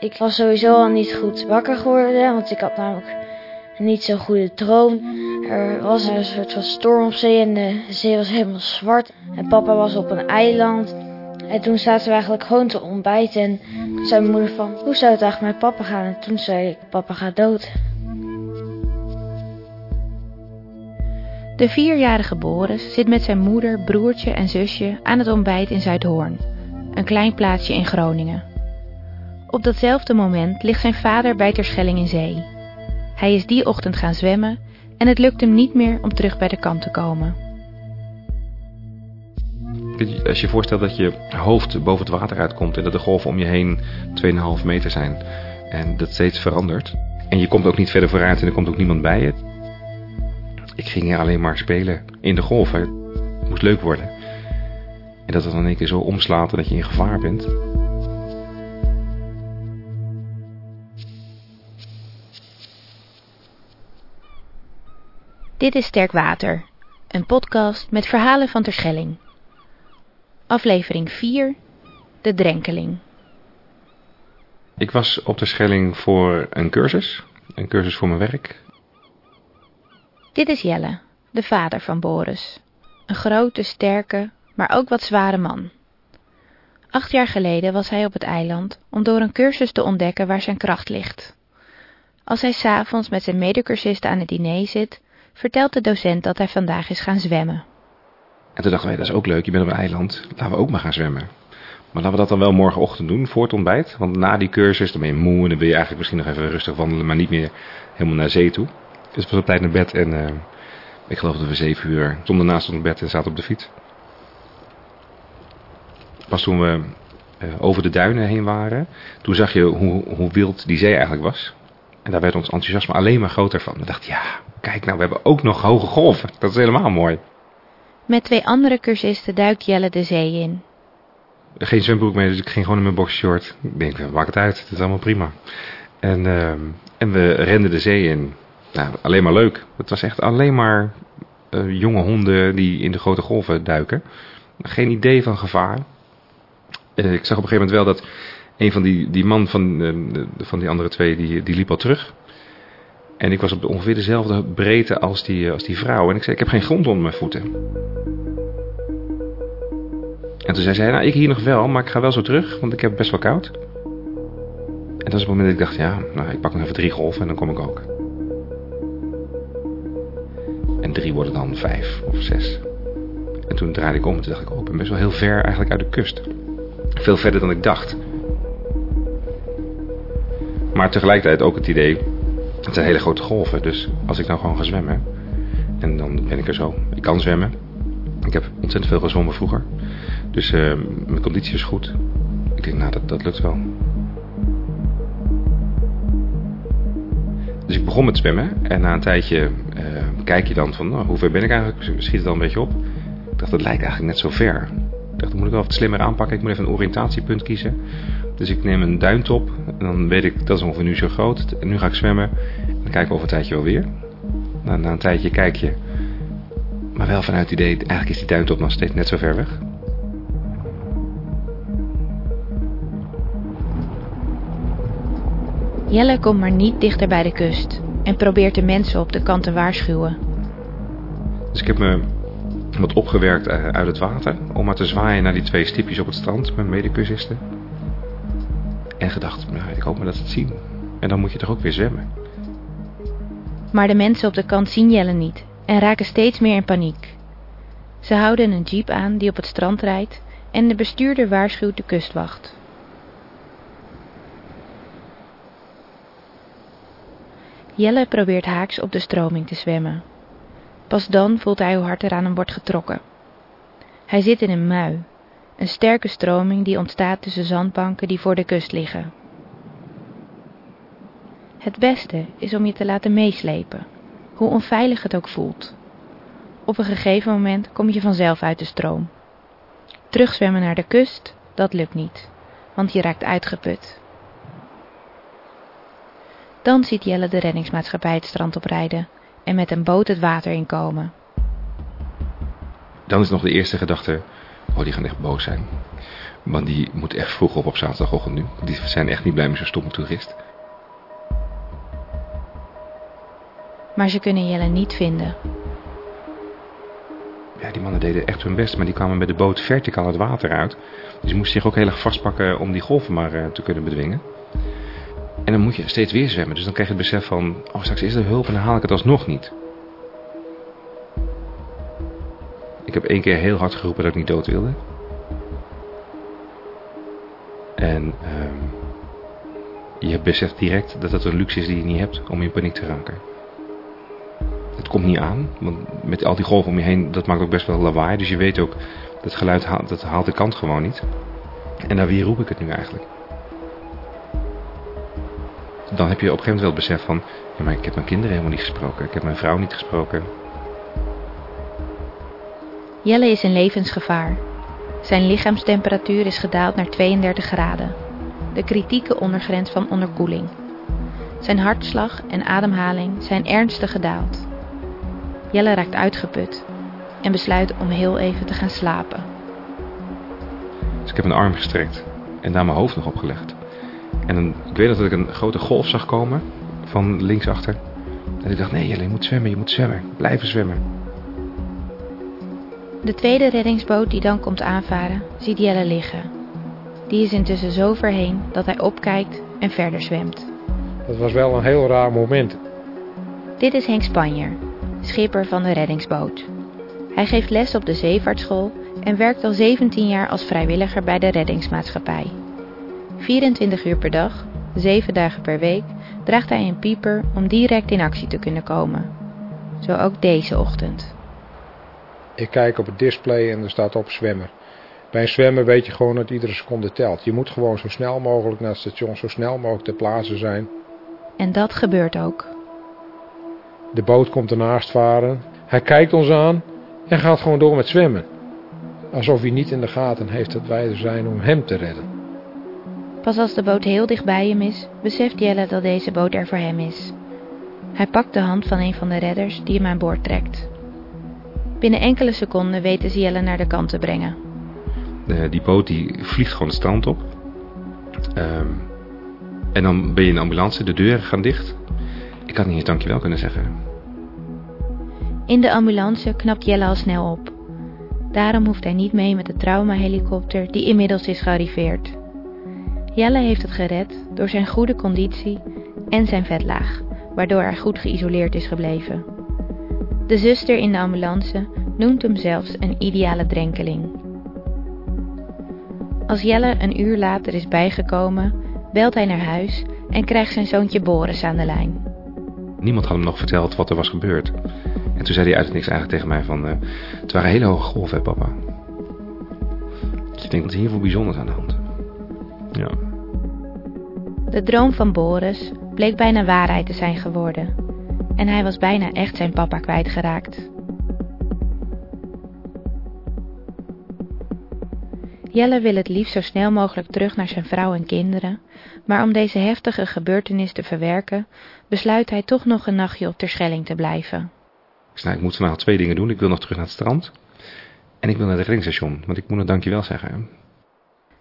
Ik was sowieso al niet goed wakker geworden, want ik had namelijk niet zo'n goede droom. Er was een soort van storm op zee en de zee was helemaal zwart. En papa was op een eiland. En toen zaten we eigenlijk gewoon te ontbijten. En zei mijn moeder van, hoe zou het eigenlijk met papa gaan? En toen zei ik, papa gaat dood. De vierjarige Boris zit met zijn moeder, broertje en zusje aan het ontbijt in Zuidhoorn, een klein plaatsje in Groningen. Op datzelfde moment ligt zijn vader bij Terschelling in zee. Hij is die ochtend gaan zwemmen en het lukt hem niet meer om terug bij de kant te komen. Als je voorstelt dat je hoofd boven het water uitkomt en dat de golven om je heen 2,5 meter zijn en dat steeds verandert. En je komt ook niet verder vooruit en er komt ook niemand bij je. Ik ging alleen maar spelen in de golven. Het moest leuk worden. En dat het dan een keer zo omslaat dat je in gevaar bent. Dit is Sterk Water, een podcast met verhalen van Terschelling. Aflevering 4, De Drenkeling. Ik was op de Schelling voor een cursus. Een cursus voor mijn werk. Dit is Jelle, de vader van Boris. Een grote, sterke, maar ook wat zware man. Acht jaar geleden was hij op het eiland om door een cursus te ontdekken waar zijn kracht ligt. Als hij s'avonds met zijn medecursisten aan het diner zit, vertelt de docent dat hij vandaag is gaan zwemmen. En toen dachten wij, dat is ook leuk, je bent op een eiland, laten we ook maar gaan zwemmen. Maar laten we dat dan wel morgenochtend doen, voor het ontbijt. Want na die cursus, dan ben je moe en dan wil je eigenlijk misschien nog even rustig wandelen, maar niet meer helemaal naar zee toe. Dus was op tijd naar bed en uh, ik geloof dat we zeven uur stonden naast ons bed en zaten op de fiets. Pas toen we uh, over de duinen heen waren, toen zag je hoe, hoe wild die zee eigenlijk was. En daar werd ons enthousiasme alleen maar groter van. We dachten, ja, kijk nou, we hebben ook nog hoge golven. Dat is helemaal mooi. Met twee andere cursisten duikt Jelle de zee in. Geen zwembroek mee, dus ik ging gewoon in mijn boxshort. Ik denk, maak het uit, het is allemaal prima. En, uh, en we renden de zee in. Nou, alleen maar leuk. Het was echt alleen maar uh, jonge honden die in de grote golven duiken. Geen idee van gevaar. Uh, ik zag op een gegeven moment wel dat een van die, die man van, uh, van die andere twee, die, die liep al terug. En ik was op ongeveer dezelfde breedte als die, als die vrouw. En ik zei, ik heb geen grond onder mijn voeten. En toen zei zij, nou ik hier nog wel, maar ik ga wel zo terug, want ik heb best wel koud. En dat is het moment dat ik dacht, ja, nou, ik pak nog even drie golven en dan kom ik ook. En drie worden dan vijf of zes. En toen draaide ik om en toen dacht ik, oh, ik ben best wel heel ver eigenlijk uit de kust. Veel verder dan ik dacht. Maar tegelijkertijd ook het idee, het zijn hele grote golven, dus als ik nou gewoon ga zwemmen, en dan ben ik er zo. Ik kan zwemmen. Ik heb ontzettend veel gezwommen vroeger. Dus uh, mijn conditie is goed. Ik denk, nou, dat, dat lukt wel. Dus ik begon met zwemmen. En na een tijdje uh, kijk je dan van, nou, hoe ver ben ik eigenlijk? Schiet het dan een beetje op. Ik dacht, dat lijkt eigenlijk net zo ver. Dacht, moet ik wel wat slimmer aanpakken. Ik moet even een oriëntatiepunt kiezen. Dus ik neem een duintop. En dan weet ik, dat is ongeveer nu zo groot. En nu ga ik zwemmen. En dan kijken we over een tijdje wel weer. Na, na een tijdje kijk je. Maar wel vanuit het idee, eigenlijk is die duintop nog steeds net zo ver weg. Jelle komt maar niet dichter bij de kust en probeert de mensen op de kant te waarschuwen. Dus ik heb me wat opgewerkt uit het water om maar te zwaaien naar die twee stipjes op het strand, mijn medecursisten. En gedacht, nou, ik hoop maar dat ze het zien. En dan moet je toch ook weer zwemmen. Maar de mensen op de kant zien Jelle niet en raken steeds meer in paniek. Ze houden een jeep aan die op het strand rijdt en de bestuurder waarschuwt de kustwacht. Jelle probeert haaks op de stroming te zwemmen. Pas dan voelt hij hoe hard er aan hem wordt getrokken. Hij zit in een mui, een sterke stroming die ontstaat tussen zandbanken die voor de kust liggen. Het beste is om je te laten meeslepen, hoe onveilig het ook voelt. Op een gegeven moment kom je vanzelf uit de stroom. Terugzwemmen naar de kust, dat lukt niet, want je raakt uitgeput. Dan ziet Jelle de reddingsmaatschappij het strand oprijden en met een boot het water inkomen. Dan is nog de eerste gedachte, Oh, die gaan echt boos zijn. Want die moet echt vroeg op op zaterdagochtend nu. Die zijn echt niet blij met zo'n stomme toerist. Maar ze kunnen Jelle niet vinden. Ja, die mannen deden echt hun best, maar die kwamen met de boot verticaal het water uit. Dus je moest zich ook heel erg vastpakken om die golven maar uh, te kunnen bedwingen. En dan moet je steeds weer zwemmen. Dus dan krijg je het besef van, oh straks is er hulp en dan haal ik het alsnog niet. Ik heb één keer heel hard geroepen dat ik niet dood wilde. En um, je beseft direct dat dat een luxe is die je niet hebt om in paniek te raken. Het komt niet aan, want met al die golven om je heen, dat maakt ook best wel lawaai. Dus je weet ook, dat geluid dat haalt de kant gewoon niet. En naar wie roep ik het nu eigenlijk? Dan heb je op een gegeven moment wel het besef van, ja maar ik heb mijn kinderen helemaal niet gesproken. Ik heb mijn vrouw niet gesproken. Jelle is in levensgevaar. Zijn lichaamstemperatuur is gedaald naar 32 graden, de kritieke ondergrens van onderkoeling. Zijn hartslag en ademhaling zijn ernstig gedaald. Jelle raakt uitgeput en besluit om heel even te gaan slapen. Dus ik heb een arm gestrekt en daar mijn hoofd nog opgelegd. En een, ik weet dat ik een grote golf zag komen van linksachter. En ik dacht, nee Jelle, je moet zwemmen, je moet zwemmen. Blijven zwemmen. De tweede reddingsboot die dan komt aanvaren, ziet Jelle liggen. Die is intussen zo verheen dat hij opkijkt en verder zwemt. Dat was wel een heel raar moment. Dit is Henk Spanjer, schipper van de reddingsboot. Hij geeft les op de zeevaartschool en werkt al 17 jaar als vrijwilliger bij de reddingsmaatschappij. 24 uur per dag, 7 dagen per week, draagt hij een pieper om direct in actie te kunnen komen. Zo ook deze ochtend. Ik kijk op het display en er staat op zwemmen. Bij een zwemmen weet je gewoon dat iedere seconde telt. Je moet gewoon zo snel mogelijk naar het station, zo snel mogelijk ter plaatse zijn. En dat gebeurt ook. De boot komt ernaast varen. Hij kijkt ons aan en gaat gewoon door met zwemmen. Alsof hij niet in de gaten heeft dat wij er zijn om hem te redden. Pas als de boot heel dicht bij hem is, beseft Jelle dat deze boot er voor hem is. Hij pakt de hand van een van de redders die hem aan boord trekt. Binnen enkele seconden weten ze Jelle naar de kant te brengen. De, die boot die vliegt gewoon het strand op. Um, en dan ben je in de ambulance, de deuren gaan dicht. Ik had niet eens dankjewel kunnen zeggen. In de ambulance knapt Jelle al snel op. Daarom hoeft hij niet mee met de traumahelikopter die inmiddels is gearriveerd. Jelle heeft het gered door zijn goede conditie en zijn vetlaag, waardoor hij goed geïsoleerd is gebleven. De zuster in de ambulance noemt hem zelfs een ideale drenkeling. Als Jelle een uur later is bijgekomen, belt hij naar huis en krijgt zijn zoontje Boris aan de lijn. Niemand had hem nog verteld wat er was gebeurd. En toen zei hij uit het niks eigenlijk tegen mij van... Uh, het waren hele hoge golven, hè, papa. Dus ik denk dat er hier veel bijzonders aan de hand. Ja. De droom van Boris bleek bijna waarheid te zijn geworden. En hij was bijna echt zijn papa kwijtgeraakt. Jelle wil het liefst zo snel mogelijk terug naar zijn vrouw en kinderen, maar om deze heftige gebeurtenis te verwerken, besluit hij toch nog een nachtje op Terschelling te blijven. Ik, nou, ik moet vandaag twee dingen doen. Ik wil nog terug naar het strand en ik wil naar het reddingsstation, want ik moet nog dankjewel zeggen.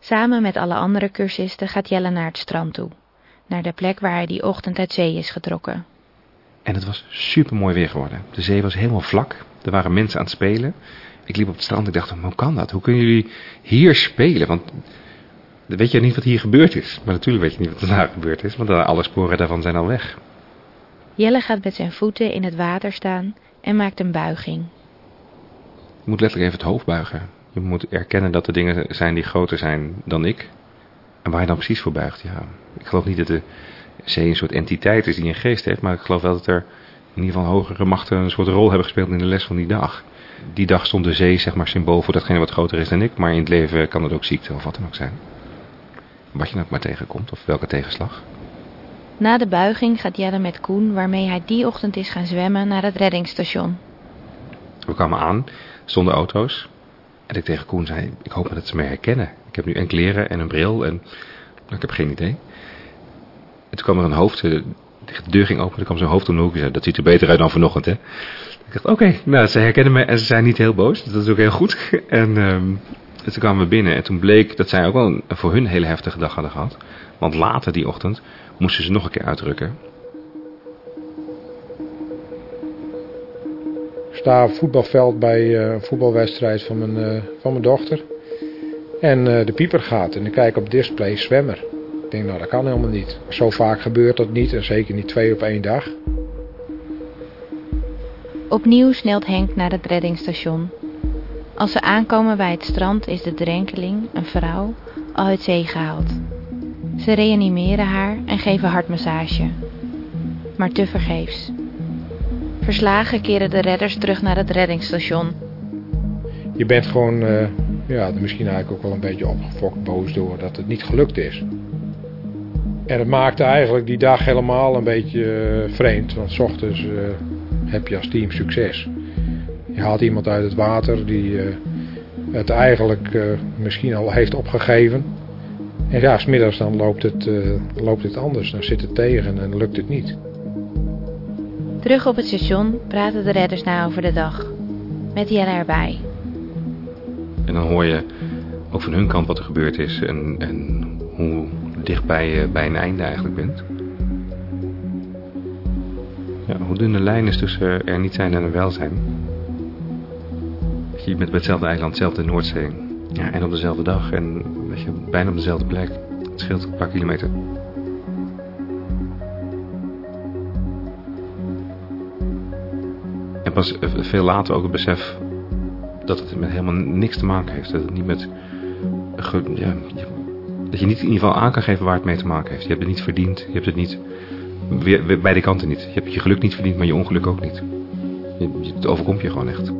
Samen met alle andere cursisten gaat Jelle naar het strand toe, naar de plek waar hij die ochtend uit zee is getrokken. En het was super mooi weer geworden. De zee was helemaal vlak, er waren mensen aan het spelen ik liep op het strand en ik dacht, hoe kan dat? Hoe kunnen jullie hier spelen? Want dan weet je niet wat hier gebeurd is. Maar natuurlijk weet je niet wat er daar gebeurd is, want alle sporen daarvan zijn al weg. Jelle gaat met zijn voeten in het water staan en maakt een buiging. Je moet letterlijk even het hoofd buigen. Je moet erkennen dat er dingen zijn die groter zijn dan ik. En waar je dan precies voor buigt, ja. Ik geloof niet dat de zee een soort entiteit is die een geest heeft, maar ik geloof wel dat er in ieder geval hogere machten een soort rol hebben gespeeld in de les van die dag die dag stond de zee zeg maar symbool voor datgene wat groter is dan ik. Maar in het leven kan het ook ziekte of wat dan ook zijn. Wat je dan ook maar tegenkomt of welke tegenslag. Na de buiging gaat Jelle met Koen, waarmee hij die ochtend is gaan zwemmen, naar het reddingsstation. We kwamen aan, zonder auto's. En ik tegen Koen zei, ik hoop dat ze mij herkennen. Ik heb nu een kleren en een bril en ik heb geen idee. En toen kwam er een hoofd, de deur ging open, er kwam zo'n hoofd om de hoek. Zei, dat ziet er beter uit dan vanochtend, hè. Ik dacht, oké, nou, ze herkennen me en ze zijn niet heel boos. Dus dat is ook heel goed. En um, toen kwamen we binnen en toen bleek dat zij ook wel een, voor hun hele heftige dag hadden gehad. Want later die ochtend moesten ze nog een keer uitdrukken. Sta voetbalveld bij eh, een voetbalwedstrijd van mijn, eh, van mijn dochter. En eh, de pieper gaat en ik kijk op display zwemmer. Ik denk, nou dat kan helemaal niet. Zo vaak gebeurt dat niet en zeker niet twee op één dag. Opnieuw snelt Henk naar het reddingsstation. Als ze aankomen bij het strand is de drenkeling, een vrouw, al uit zee gehaald. Ze reanimeren haar en geven hartmassage. Maar tevergeefs. Verslagen keren de redders terug naar het reddingsstation. Je bent gewoon, eh, ja, misschien eigenlijk ook wel een beetje opgefokt boos door dat het niet gelukt is. En het maakte eigenlijk die dag helemaal een beetje eh, vreemd. Want s ochtends eh, heb je als team succes. Je haalt iemand uit het water die het eigenlijk misschien al heeft opgegeven. En ja, smiddags dan loopt het, loopt het anders. Dan zit het tegen en lukt het niet. Terug op het station praten de redders na over de dag. Met Jelle erbij. En dan hoor je ook van hun kant wat er gebeurd is en, en hoe dichtbij je bij een einde eigenlijk bent. Ja, hoe dun de lijn is tussen er niet zijn en er wel zijn. Je bent bij hetzelfde eiland, dezelfde Noordzee. Ja, en op dezelfde dag en je, bijna op dezelfde plek. Het scheelt een paar kilometer. Eh, veel later ook het besef dat het met helemaal niks te maken heeft. Dat het niet met. dat je niet in ieder geval aan kan geven waar het mee te maken heeft. Je hebt het niet verdiend. Je hebt het niet. Beide kanten niet. Je hebt je geluk niet verdiend, maar je ongeluk ook niet. Het overkomt je gewoon echt.